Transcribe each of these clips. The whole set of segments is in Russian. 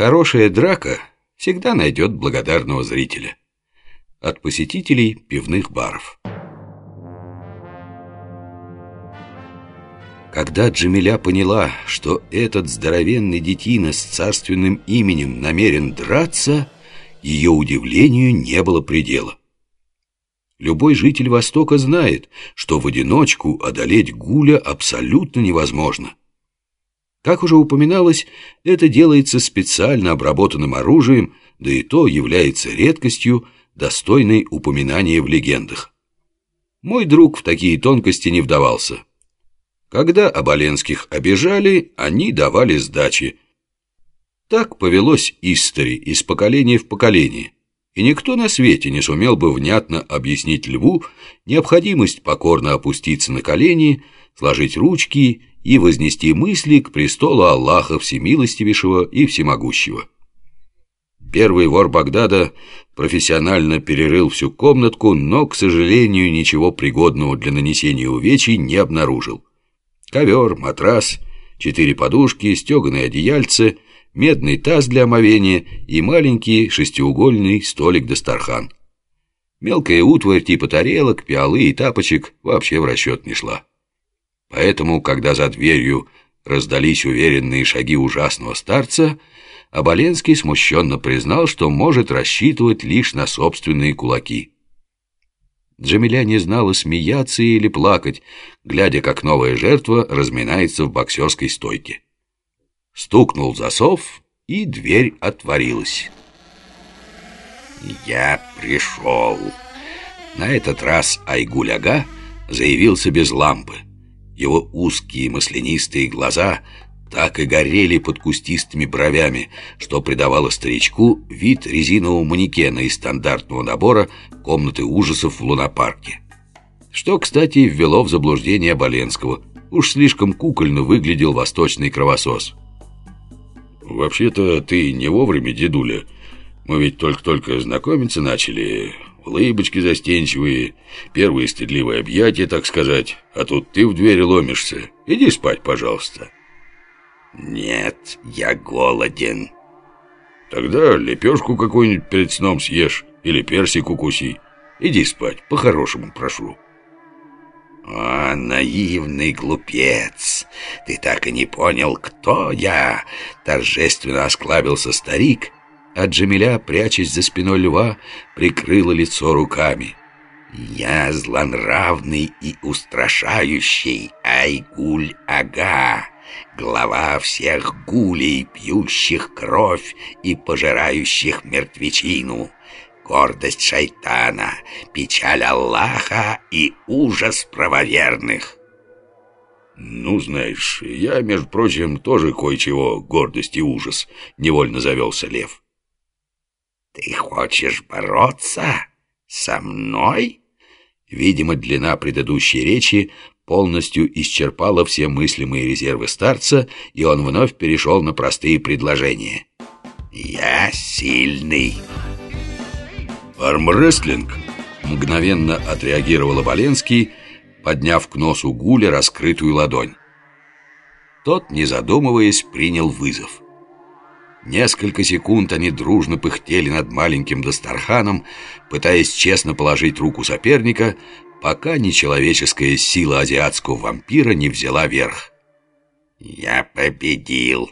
Хорошая драка всегда найдет благодарного зрителя. От посетителей пивных баров. Когда Джамиля поняла, что этот здоровенный детина с царственным именем намерен драться, ее удивлению не было предела. Любой житель Востока знает, что в одиночку одолеть Гуля абсолютно невозможно. Как уже упоминалось, это делается специально обработанным оружием, да и то является редкостью, достойной упоминания в легендах. Мой друг в такие тонкости не вдавался. Когда Оболенских обижали, они давали сдачи. Так повелось истори из поколения в поколение, и никто на свете не сумел бы внятно объяснить льву необходимость покорно опуститься на колени, сложить ручки и вознести мысли к престолу Аллаха Всемилостивейшего и Всемогущего. Первый вор Багдада профессионально перерыл всю комнатку, но, к сожалению, ничего пригодного для нанесения увечий не обнаружил. Ковер, матрас, четыре подушки, стеганые одеяльце, медный таз для омовения и маленький шестиугольный столик-дастархан. Мелкая утварь типа тарелок, пиалы и тапочек вообще в расчет не шла. Поэтому, когда за дверью раздались уверенные шаги ужасного старца, Оболенский смущенно признал, что может рассчитывать лишь на собственные кулаки. Джамиля не знала, смеяться или плакать, глядя, как новая жертва разминается в боксерской стойке. Стукнул засов, и дверь отворилась. «Я пришел». На этот раз Айгуляга заявился без лампы. Его узкие маслянистые глаза так и горели под кустистыми бровями, что придавало старичку вид резинового манекена из стандартного набора комнаты ужасов в лунопарке. Что, кстати, ввело в заблуждение Боленского. Уж слишком кукольно выглядел восточный кровосос. «Вообще-то ты не вовремя, дедуля. Мы ведь только-только знакомиться начали. Улыбочки застенчивые, первые стыдливые объятия, так сказать. А тут ты в двери ломишься. Иди спать, пожалуйста». «Нет, я голоден». «Тогда лепешку какую-нибудь перед сном съешь или персик укуси. Иди спать, по-хорошему прошу». «О, наивный глупец! Ты так и не понял, кто я!» Торжественно осклабился старик, а Джамиля, прячась за спиной льва, прикрыла лицо руками. «Я злонравный и устрашающий Айгуль-ага!» глава всех гулей, пьющих кровь и пожирающих мертвечину, гордость шайтана, печаль Аллаха и ужас правоверных. «Ну, знаешь, я, между прочим, тоже кое-чего гордость и ужас», — невольно завелся Лев. «Ты хочешь бороться со мной?» Видимо, длина предыдущей речи полностью исчерпала все мыслимые резервы старца, и он вновь перешел на простые предложения. «Я сильный». «Армрестлинг?» — мгновенно отреагировал Оболенский, подняв к носу Гуля раскрытую ладонь. Тот, не задумываясь, принял вызов. Несколько секунд они дружно пыхтели над маленьким Дастарханом, пытаясь честно положить руку соперника, пока нечеловеческая сила азиатского вампира не взяла верх. «Я победил!»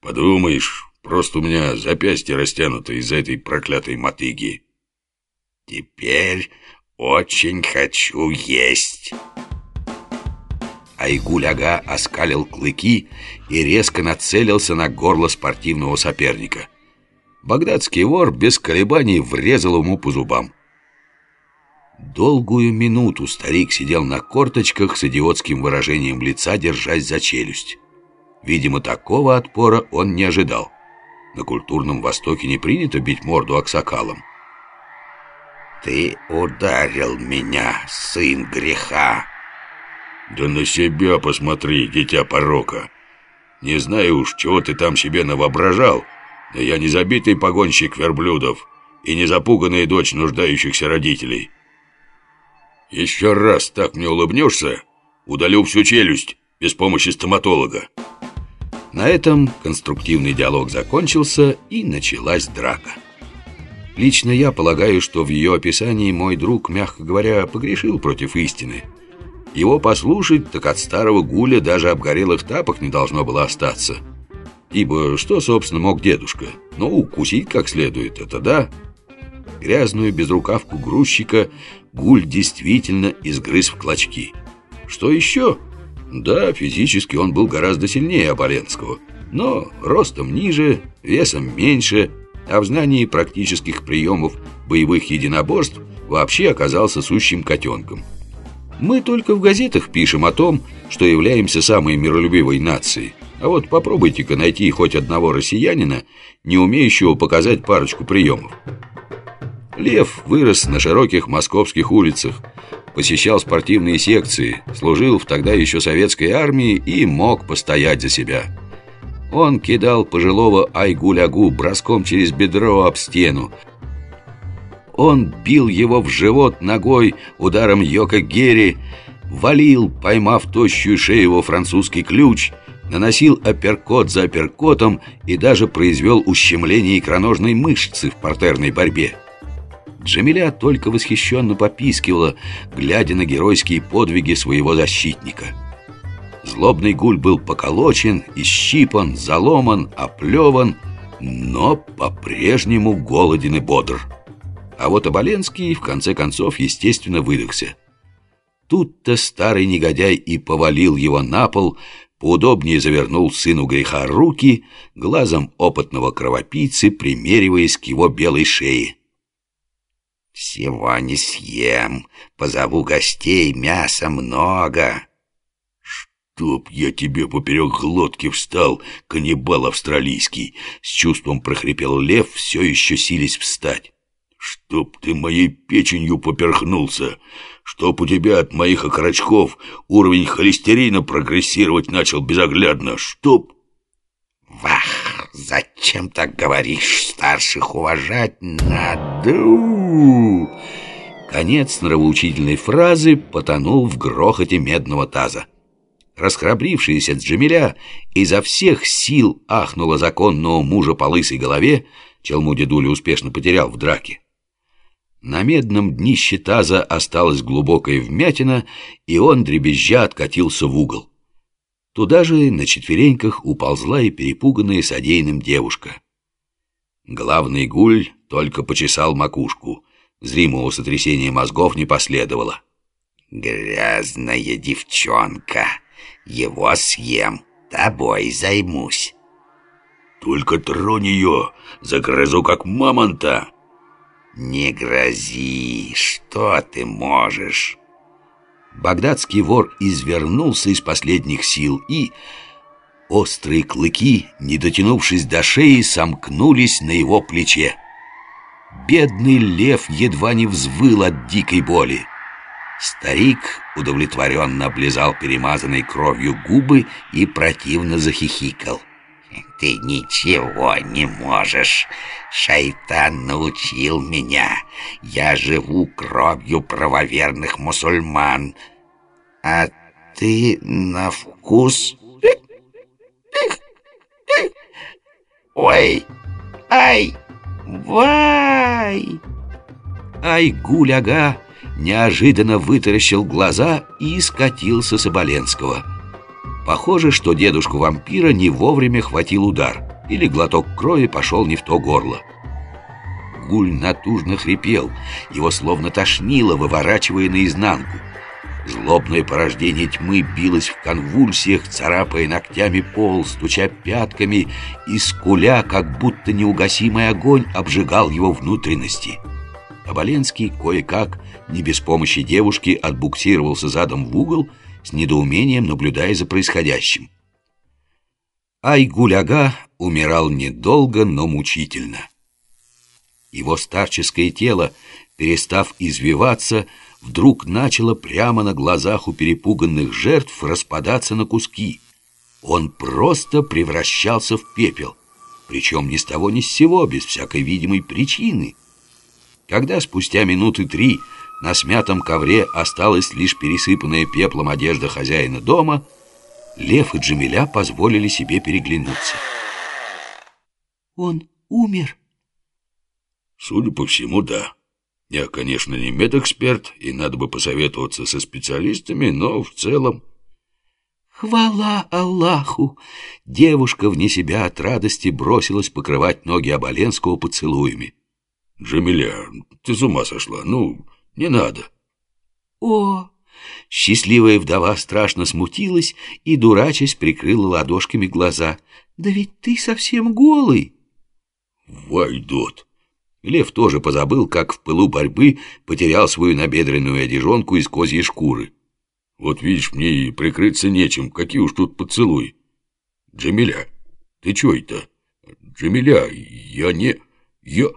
«Подумаешь, просто у меня запястье растянуто из-за этой проклятой мотыги». «Теперь очень хочу есть!» Айгуль-ага оскалил клыки и резко нацелился на горло спортивного соперника. Багдадский вор без колебаний врезал ему по зубам. Долгую минуту старик сидел на корточках с идиотским выражением лица, держась за челюсть. Видимо, такого отпора он не ожидал. На культурном Востоке не принято бить морду аксакалом. «Ты ударил меня, сын греха!» «Да на себя посмотри, дитя порока! Не знаю уж, чего ты там себе навоображал, но я не забитый погонщик верблюдов и не запуганная дочь нуждающихся родителей». Еще раз так мне улыбнешься, удалю всю челюсть без помощи стоматолога. На этом конструктивный диалог закончился и началась драка. Лично я полагаю, что в ее описании мой друг, мягко говоря, погрешил против истины. Его послушать, так от старого гуля даже обгорелых тапок не должно было остаться. Ибо что, собственно, мог дедушка? Ну, укусить как следует, это да. Грязную безрукавку грузчика гуль действительно изгрыз в клочки. Что еще? Да, физически он был гораздо сильнее Оболенского, но ростом ниже, весом меньше, а в знании практических приемов боевых единоборств вообще оказался сущим котенком. Мы только в газетах пишем о том, что являемся самой миролюбивой нацией. А вот попробуйте-ка найти хоть одного россиянина, не умеющего показать парочку приемов. Лев вырос на широких московских улицах, посещал спортивные секции, служил в тогда еще советской армии и мог постоять за себя. Он кидал пожилого Айгулягу броском через бедро об стену. Он бил его в живот ногой ударом Йока Герри, валил, поймав тощую шею его французский ключ, наносил апперкот за апперкотом и даже произвел ущемление икроножной мышцы в партерной борьбе. Джамиля только восхищенно попискивала, глядя на геройские подвиги своего защитника. Злобный гуль был поколочен, исщипан, заломан, оплеван, но по-прежнему голоден и бодр. А вот Оболенский, в конце концов, естественно, выдохся. Тут-то старый негодяй и повалил его на пол, поудобнее завернул сыну греха руки, глазом опытного кровопийцы примериваясь к его белой шее. «Всего не съем, позову гостей, мяса много». «Чтоб я тебе поперек глотки встал, каннибал австралийский!» С чувством прохрипел лев, все еще сились встать. «Чтоб ты моей печенью поперхнулся! Чтоб у тебя от моих окорочков уровень холестерина прогрессировать начал безоглядно! Чтоб...» «Вах! Зачем так говоришь? Старших уважать надо!» Конец нравоучительной фразы потонул в грохоте медного таза. Расхрабрившаяся Джамиля изо всех сил ахнула законного мужа по лысой голове, челму дедуля успешно потерял в драке. На медном днище таза осталась глубокая вмятина, и он, дребезжа, откатился в угол. Туда же на четвереньках уползла и перепуганная содеянным девушка. Главный гуль только почесал макушку. Зримого сотрясения мозгов не последовало. «Грязная девчонка!» Его съем, тобой займусь. Только тронь ее, загрызу как мамонта. Не грози, что ты можешь? Багдадский вор извернулся из последних сил и... Острые клыки, не дотянувшись до шеи, сомкнулись на его плече. Бедный лев едва не взвыл от дикой боли. Старик удовлетворенно облизал перемазанной кровью губы и противно захихикал. «Ты ничего не можешь. Шайтан научил меня. Я живу кровью правоверных мусульман. А ты на вкус...» «Ой! Ай! Вай!» Ай, гуляга! неожиданно вытаращил глаза и скатился с Оболенского. Похоже, что дедушку вампира не вовремя хватил удар, или глоток крови пошел не в то горло. Гуль натужно хрипел, его словно тошнило, выворачивая наизнанку. Злобное порождение тьмы билось в конвульсиях, царапая ногтями пол, стуча пятками и скуля, как будто неугасимый огонь обжигал его внутренности. Оболенский кое-как, не без помощи девушки, отбуксировался задом в угол, с недоумением наблюдая за происходящим. Айгуляга умирал недолго, но мучительно. Его старческое тело, перестав извиваться, вдруг начало прямо на глазах у перепуганных жертв распадаться на куски. Он просто превращался в пепел, причем ни с того ни с сего, без всякой видимой причины – когда спустя минуты три на смятом ковре осталась лишь пересыпанная пеплом одежда хозяина дома, Лев и Джамиля позволили себе переглянуться. «Он умер?» «Судя по всему, да. Я, конечно, не медэксперт, и надо бы посоветоваться со специалистами, но в целом...» «Хвала Аллаху!» Девушка вне себя от радости бросилась покрывать ноги Оболенского поцелуями. «Джамиля, ты с ума сошла? Ну, не надо!» «О!» Счастливая вдова страшно смутилась и, дурачась, прикрыла ладошками глаза. «Да ведь ты совсем голый!» «Вайдот!» Лев тоже позабыл, как в пылу борьбы потерял свою набедренную одежонку из козьей шкуры. «Вот видишь, мне и прикрыться нечем, какие уж тут поцелуй. Джамиля, ты чё это? Джамиля, я не... я...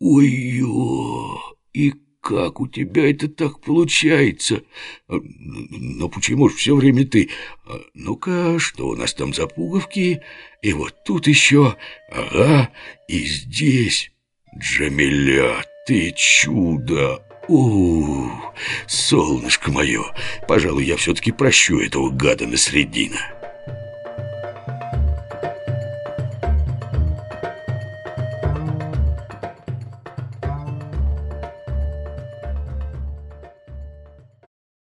Ой-ё, и как у тебя это так получается? А, но почему же все время ты? А, ну-ка, что у нас там за пуговки? И вот тут еще, ага, и здесь. Джамиля, ты чудо! У, солнышко мое, пожалуй, я все-таки прощу этого гада на средина.